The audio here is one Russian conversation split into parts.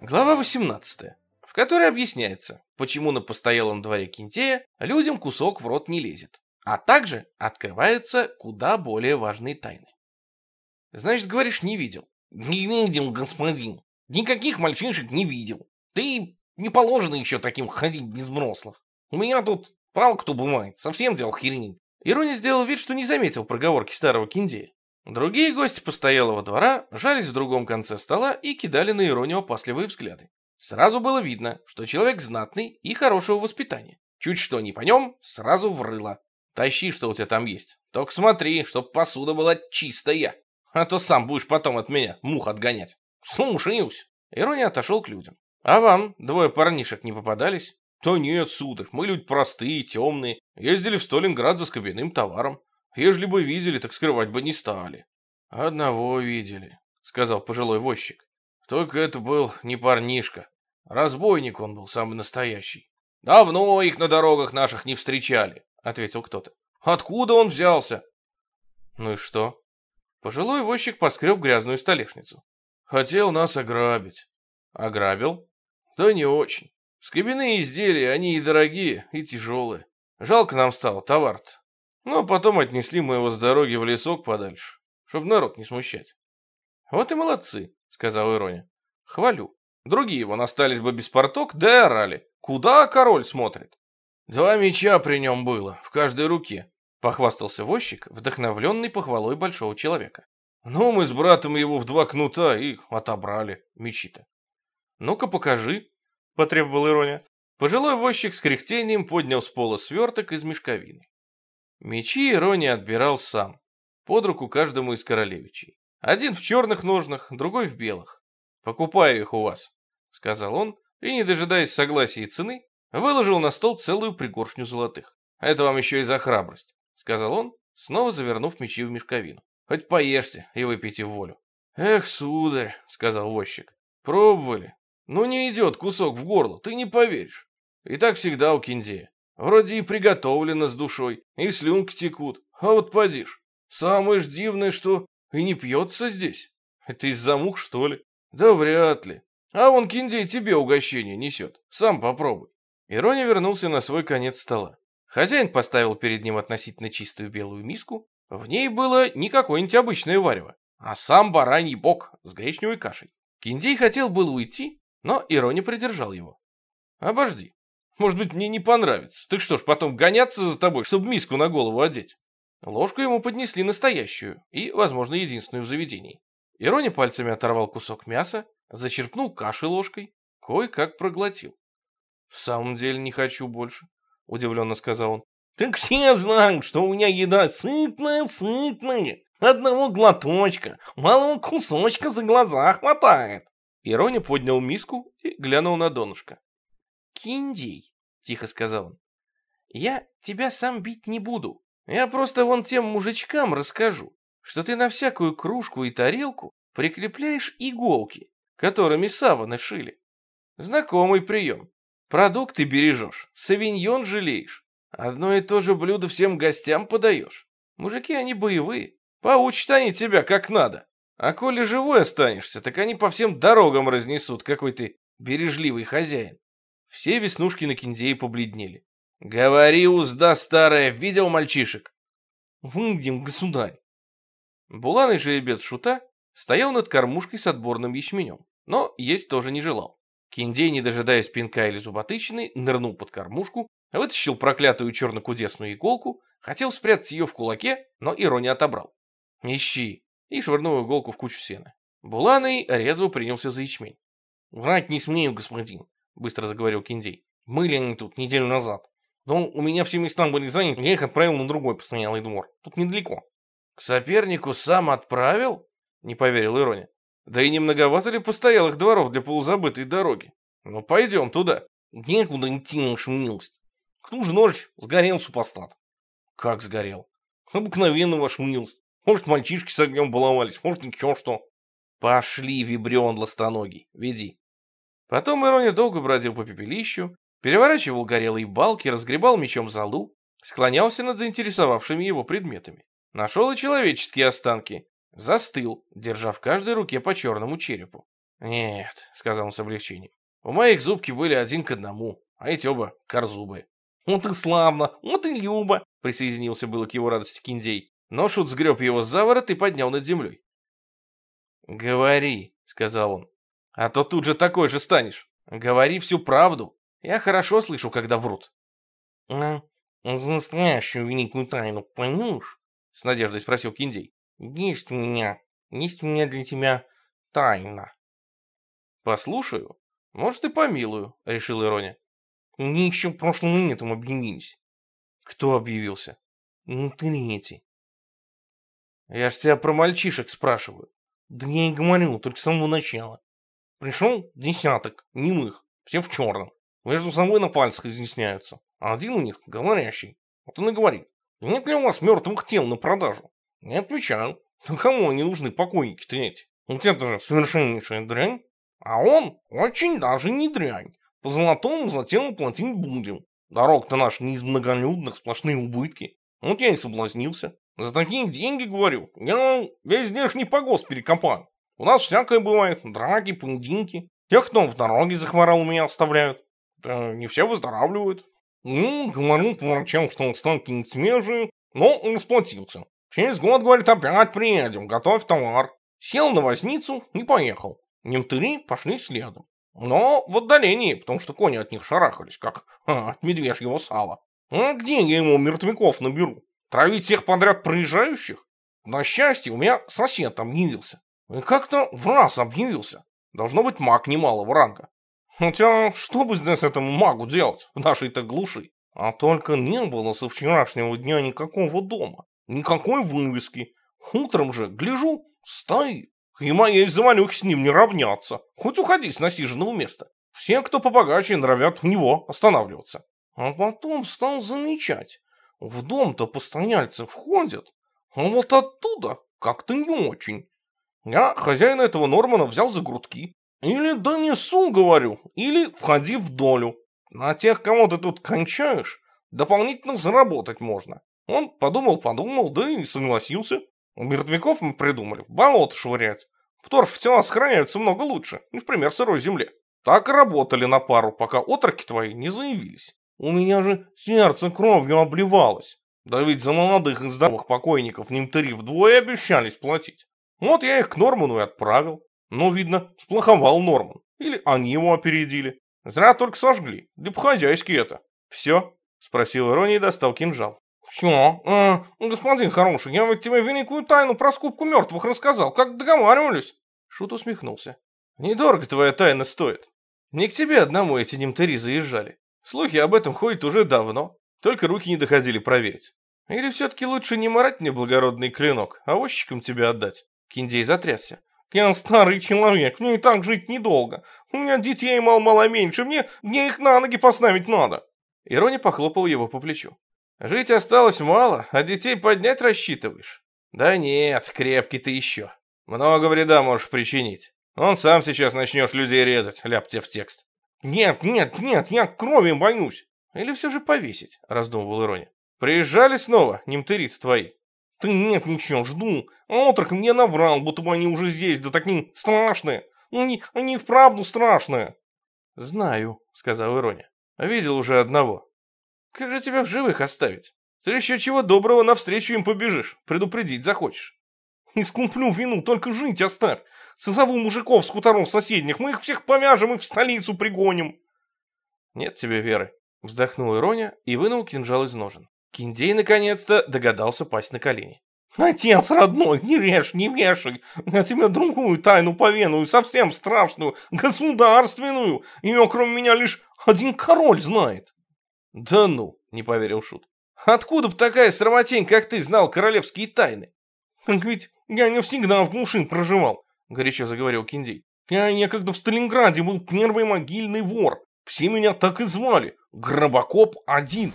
Глава 18, в которой объясняется, почему на постоялом дворе Кинтея людям кусок в рот не лезет, а также открываются куда более важные тайны. Значит, говоришь, не видел? Не видел, господин. Никаких мальчишек не видел. Ты не положено еще таким ходить без взрослых. У меня тут палка-то бывает, совсем дело херень. Ирония сделал вид, что не заметил проговорки старого Киндея. Другие гости постоялого двора жались в другом конце стола и кидали на Иронию опасливые взгляды. Сразу было видно, что человек знатный и хорошего воспитания. Чуть что не по нем, сразу врыло. Тащи, что у тебя там есть. Только смотри, чтоб посуда была чистая. А то сам будешь потом от меня мух отгонять. Слушаюсь. Ирония отошел к людям. А вам двое парнишек не попадались? Да нет, сударь, мы люди простые, темные. Ездили в Сталинград за скобяным товаром. Ежели бы видели, так скрывать бы не стали. Одного видели, сказал пожилой возчик. Только это был не парнишка. Разбойник он был самый настоящий. Давно их на дорогах наших не встречали, ответил кто-то. Откуда он взялся? Ну и что? Пожилой возчик поскреб грязную столешницу. Хотел нас ограбить. Ограбил? Да не очень. Скобяные изделия, они и дорогие, и тяжелые. Жалко нам стало товар-то. Но потом отнесли мы его с дороги в лесок подальше, чтобы народ не смущать. Вот и молодцы, сказал Ироня. Хвалю. Другие вон остались бы без порток, да и орали. Куда король смотрит? Два меча при нем было, в каждой руке, похвастался возчик, вдохновленный похвалой большого человека. Ну, мы с братом его в два кнута и отобрали мечи-то. Ну-ка покажи, потребовал Ироня. Пожилой возчик с кряхтением поднял с пола сверток из мешковины. Мечи Ирония отбирал сам, под руку каждому из королевичей. Один в черных ножнах, другой в белых. «Покупаю их у вас», — сказал он, и, не дожидаясь согласия и цены, выложил на стол целую пригоршню золотых. «Это вам еще и за храбрость», — сказал он, снова завернув мечи в мешковину. «Хоть поешьте и выпейте в волю». «Эх, сударь», — сказал возчик, — «пробовали. Ну не идет кусок в горло, ты не поверишь. И так всегда у Киндея. Вроде и приготовлено с душой, и слюнки текут. А вот подишь. Самое ж дивное, что и не пьется здесь. Это из-за мух, что ли? Да вряд ли. А вон Киндей тебе угощение несет. Сам попробуй. Ирония вернулся на свой конец стола. Хозяин поставил перед ним относительно чистую белую миску. В ней было не какое-нибудь обычное варево, а сам бараний бок с гречневой кашей. Киндей хотел было уйти, но Ирония придержал его. «Обожди, может быть, мне не понравится. Так что ж, потом гоняться за тобой, чтобы миску на голову одеть?» Ложку ему поднесли настоящую и, возможно, единственную в заведении. Ирони пальцами оторвал кусок мяса, зачерпнул каши ложкой, кое-как проглотил. «В самом деле не хочу больше», — удивленно сказал он. «Так все знают, что у меня еда сытная-сытная. Одного глоточка, малого кусочка за глаза хватает». Ирони поднял миску и глянул на донышко. «Киндей», — тихо сказал он, — «я тебя сам бить не буду. Я просто вон тем мужичкам расскажу, что ты на всякую кружку и тарелку прикрепляешь иголки, которыми саваны шили. Знакомый прием. Продукты бережешь, савиньон жалеешь. Одно и то же блюдо всем гостям подаешь. Мужики они боевые, поучат они тебя как надо. А коли живой останешься, так они по всем дорогам разнесут, какой ты бережливый хозяин. Все веснушки на киндее побледнели. «Говори, узда старая, видел мальчишек?» «Выйдем, государь!» Буланый жеребец шута стоял над кормушкой с отборным ячменем, но есть тоже не желал. Киндей, не дожидаясь пинка или зуботычины, нырнул под кормушку, вытащил проклятую черно-кудесную иголку, хотел спрятать ее в кулаке, но ирония отобрал. «Ищи!» и швырнул иголку в кучу сена. Буланый резво принялся за ячмень. «Врать не смею, господин. — быстро заговорил Киндей. «Были они тут неделю назад. Но у меня все места были заняты, я их отправил на другой постоялый двор. Тут недалеко». «К сопернику сам отправил?» — не поверил Ироня. «Да и не многовато ли постоялых дворов для полузабытой дороги? Ну, пойдем туда». «Некуда идти, наша милость. К тому же ночь сгорел супостат». Как сгорел? Обыкновенно ваш милость. Может, мальчишки с огнем баловались, может, ничего что. Пошли, вибрион ластоногий, веди. Потом Ироня долго бродил по пепелищу, переворачивал горелые балки, разгребал мечом залу, склонялся над заинтересовавшими его предметами. Нашел и человеческие останки. Застыл, держа в каждой руке по черному черепу. «Нет», — сказал он с облегчением, — «у моих зубки были один к одному, а эти оба корзубы». «Вот и славно, вот и любо!» — присоединился было к его радости Киндей. Но Шут сгреб его за ворот и поднял над землей. «Говори», — сказал он, — «а то тут же такой же станешь. Говори всю правду. Я хорошо слышу, когда врут». «А настоящую великую тайну поймешь?» — с надеждой спросил Киндей. «Есть у меня, есть у меня для тебя тайна». «Послушаю. Может, и помилую», — решил Ироня. Мне еще прошлым летом объявились. Кто объявился? Ну, третий. Я ж тебя про мальчишек спрашиваю. Да я и говорил, только с самого начала. Пришел десяток, немых, все в черном. Между собой на пальцах изъясняются. А один у них говорящий. Вот он и говорит, нет ли у вас мертвых тел на продажу? Не отвечаю. Ну кому они нужны, покойники-то эти? Вот это же совершеннейшая дрянь. А он очень даже не дрянь. По золотому затем платить будем. Дорог-то наш не из многолюдных, сплошные убытки. Вот я и соблазнился. За такие деньги, говорю, я весь здешний погост перекопаю. У нас всякое бывает, драки, поединки. Тех, кто в дороге захворал, у меня оставляют. Да не все выздоравливают. Ну, говорю по врачам, что останки не свежие, но он сплотился. Через год, говорит, опять приедем, готовь товар. Сел на возницу и поехал. Немтыри пошли следом. Но в отдалении, потому что кони от них шарахались, как а, от медвежьего сала. А где я ему мертвяков наберу? Травить всех подряд проезжающих? На счастье, у меня сосед там явился. И как-то в раз объявился. Должно быть маг немалого ранга. Хотя, что бы здесь этому магу делать в нашей-то глуши? А только не было со вчерашнего дня никакого дома, никакой вывески. Утром же, гляжу, стоит. И моей завалюхи с ним не равнятся. Хоть уходи с насиженного места. Все, кто побогаче, нравят у него останавливаться. А потом стал замечать. В дом-то постояльцы входят, а вот оттуда как-то не очень. Я хозяина этого Нормана взял за грудки. Или донесу, говорю, или входи в долю. На тех, кого ты тут кончаешь, дополнительно заработать можно. Он подумал-подумал, да и согласился. Мертвяков мы придумали в болото швырять. В торф тела сохраняются много лучше, не в пример сырой земле. Так и работали на пару, пока отроки твои не заявились. У меня же сердце кровью обливалось. Да ведь за молодых и здоровых покойников немтыри вдвое обещались платить. Вот я их к Норману и отправил. Но, видно, сплоховал Норман. Или они его опередили. Зря только сожгли. Да по-хозяйски это. Все? Спросил Ирония и достал кинжал. «Все, э, господин хороший, я ведь тебе великую тайну про скупку мертвых рассказал, как договаривались». Шут усмехнулся. «Недорого твоя тайна стоит. Не к тебе одному эти немтари заезжали. Слухи об этом ходят уже давно, только руки не доходили проверить. Или все-таки лучше не марать мне благородный клинок, а возчикам тебе отдать?» Киндей затрясся. «Я старый человек, мне и так жить недолго. У меня детей мало-мало меньше, мне, мне их на ноги поставить надо». Ирония похлопал его по плечу. Жить осталось мало, а детей поднять рассчитываешь? Да нет, крепкий ты еще. Много вреда можешь причинить. Он сам сейчас начнешь людей резать, ляпте в текст. Нет, нет, нет, я крови боюсь. Или все же повесить, раздумывал Ироня. Приезжали снова, немтырит твои? Да нет, ничего, жду. А отрок мне наврал, будто бы они уже здесь, да такие страшные. Они, они вправду страшные. Знаю, сказал Ироня. Видел уже одного. Как же тебя в живых оставить? Ты еще чего доброго навстречу им побежишь, предупредить захочешь. Искуплю вину, только жить оставь. Созову мужиков с хуторов соседних, мы их всех повяжем и в столицу пригоним. Нет тебе веры, вздохнул Ироня и вынул кинжал из ножен. Киндей наконец-то догадался пасть на колени. Отец родной, не режь, не вешай. Я тебе другую тайну повеную, совсем страшную, государственную. Ее кроме меня лишь один король знает. «Да ну!» — не поверил Шут. «Откуда бы такая срамотень, как ты, знал королевские тайны?» «Так ведь я не всегда в глуши проживал», — горячо заговорил Киндей. «Я некогда в Сталинграде был первый могильный вор. Все меня так и звали. Гробокоп один».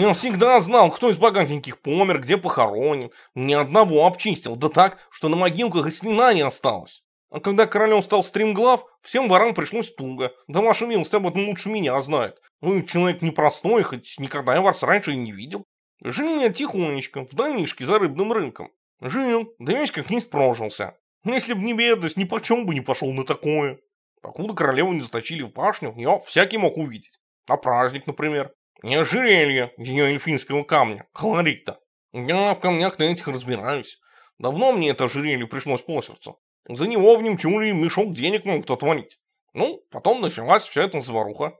Я всегда знал, кто из богатеньких помер, где похоронен. Ни одного обчистил, да так, что на могилках и слина не осталось. А когда королем стал стримглав, всем ворам пришлось туго. Да ваша милость об этом лучше меня знает. Ну, человек непростой, хоть никогда я вас раньше и не видел. Жил я тихонечко, в домишке за рыбным рынком. Жил, да весь как не спрожился. Если б не бедность, ни почем бы не пошел на такое. Покуда королеву не заточили в башню, ее всякий мог увидеть. А праздник, например. Не ожерелье ее эльфинского камня, колорит-то. Я в камнях на этих разбираюсь. Давно мне это ожерелье пришлось по сердцу. За него в немчуре мешок денег могут отвалить. Ну, потом началась вся эта заваруха.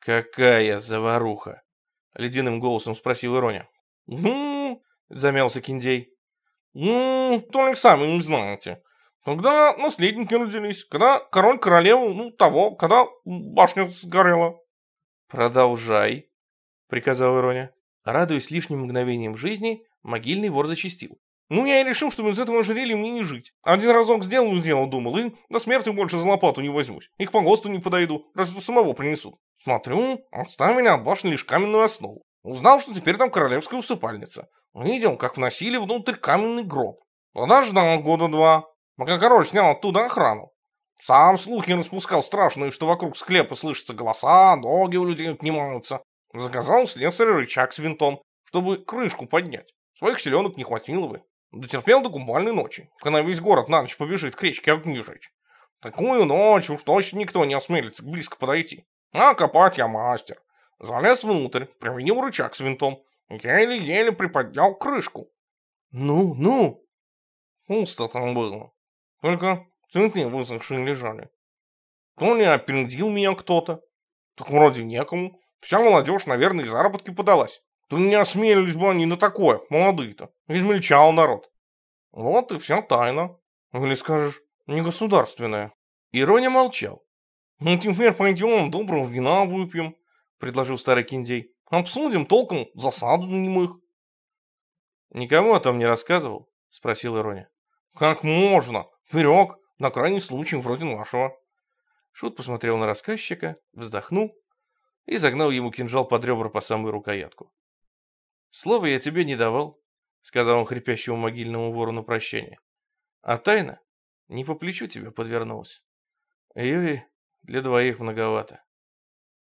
«Какая заваруха?» — ледяным голосом спросил Ироня. «Ну...» — замялся Киндей. «Ну, только сами не знаете. Когда наследники родились, когда король королеву, ну, того, когда башня сгорела». «Продолжай», — приказал Ироня. Радуясь лишним мгновением жизни, могильный вор зачистил. Ну, я и решил, что без этого ожерелья мне не жить. Один разок сделаю дело, думал, и до смерти больше за лопату не возьмусь. И к погосту не подойду, разве самого принесут. Смотрю, оставили от башни лишь каменную основу. Узнал, что теперь там королевская усыпальница. Видел, как вносили внутрь каменный гроб. Подождал года два, пока король снял оттуда охрану. Сам слухи распускал страшные, что вокруг склепа слышатся голоса, ноги у людей отнимаются. Заказал слесаря рычаг с винтом, чтобы крышку поднять. Своих селенок не хватило бы. Дотерпел до купальной ночи, когда весь город на ночь побежит к речке огни. Такую ночь уж точно никто не осмелится близко подойти. А копать я мастер. Залез внутрь, применил рычаг с винтом. Еле-еле приподнял крышку. Ну, ну. Пусто там было. Только цветы высохшие лежали. То ли опередил меня кто-то. Так вроде некому. Вся молодежь, наверное, и заработки подалась. То не осмелились бы они на такое, молодые-то. Измельчал народ. Вот и вся тайна. Или скажешь, не государственная. Ироня молчал. Ну теперь пойдем, доброго вина выпьем, предложил старый киндей. Обсудим толком засаду на немых. Никому о том не рассказывал? Спросил Ироня. Как можно? Вперед, на крайний случай вроде нашего. Шут посмотрел на рассказчика, вздохнул и загнал ему кинжал под ребра по самую рукоятку. Слова я тебе не давал, сказал он хрипящему могильному вору на прощание. А тайна не по плечу тебе подвернулась. Ее и для двоих многовато.